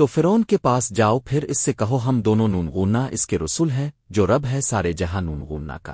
تو فرون کے پاس جاؤ، پھر اس سے کہو ہم دونوں نونغنا اس کے رسول ہیں، جو رب ہے سارے جہاں نونغنا کا۔